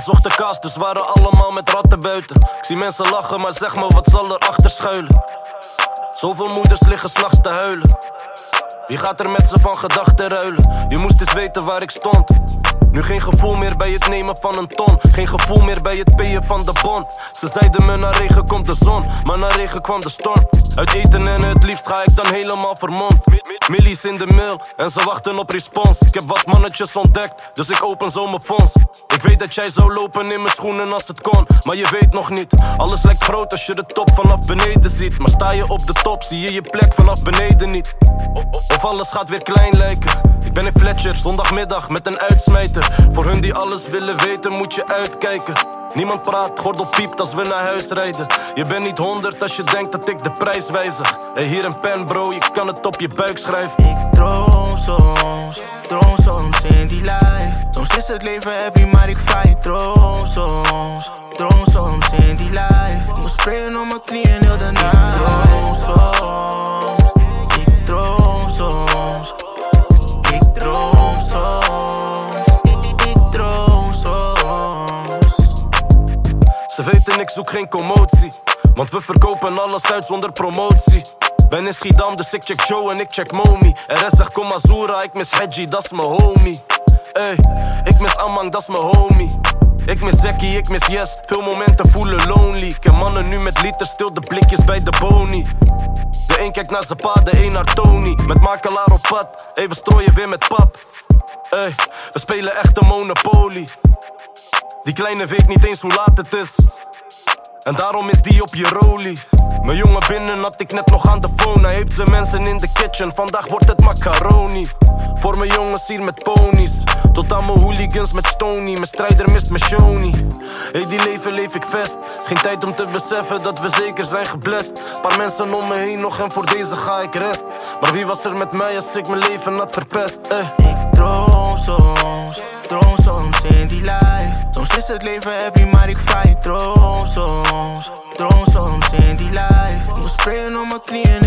zochten kaas, dus waren allemaal met ratten buiten. Ik zie mensen lachen, maar zeg me, wat zal er achter schuilen? Zoveel moeders liggen s'nachts te huilen. Wie gaat er met ze van gedachten ruilen? Je moest eens weten waar ik stond. Nu geen gevoel meer bij het nemen van een ton. Geen gevoel meer bij het payen van de bon. Ze zeiden me na regen komt de zon, maar na regen kwam de storm. Uit eten en het liefst ga ik dan helemaal vermomd. Millies in de mail en ze wachten op respons. Ik heb wat mannetjes ontdekt, dus ik open zo mijn fonds. Ik weet dat jij zou lopen in mijn schoenen als het kon, maar je weet nog niet. Alles lijkt groot als je de top vanaf beneden ziet. Maar sta je op de top, zie je je plek vanaf beneden niet. Of alles gaat weer klein lijken. Ik ben in Fletcher, zondagmiddag met een uitsmijter. Voor hun die alles willen weten, moet je uitkijken. Niemand praat, gordel piept als we naar huis rijden. Je bent niet honderd als je denkt dat ik de prijs wijzig. Hey, hier een pen, bro, je kan het op je buik schrijven. Ik droom soms, droom soms in die life. Soms is het leven heavy, maar ik fight. Droom soms, droom soms in die life. Ik moet sprayen op mijn knieën heel de Weten ik zoek geen commotie. Want we verkopen alles uit zonder promotie. Ben in Schiedam, dus ik check Joe en ik check Momi. RS zegt kom Azura, ik mis Hedgie, dat is mijn homie. Ey, ik mis Amang, dat is mijn homie. Ik mis Zekkie, ik mis Yes, veel momenten voelen lonely. Ken mannen nu met liters, stil de blikjes bij de boni. De een kijkt naar zijn pa, de een naar Tony. Met makelaar op pad, even strooien weer met pap. Ey, we spelen echt een monopolie. Die kleine weet niet eens hoe laat het is. En daarom is die op je rolie. Mijn jongen binnen had ik net nog aan de phone. Hij heeft zijn mensen in de kitchen. Vandaag wordt het macaroni. Voor mijn jongens hier met ponies. Tot aan mijn hooligans met Stony. Mijn strijder mist mijn Shoni. Hey, die leven leef ik vast. Geen tijd om te beseffen dat we zeker zijn geblest. Paar mensen om me heen nog en voor deze ga ik rest. Maar wie was er met mij als ik mijn leven had verpest? Eh. Ik droom soms, droom soms in die life. is het leven heavy, maar ik fight droom soms. Droom soms in die life. Moet sprayen op mijn knieën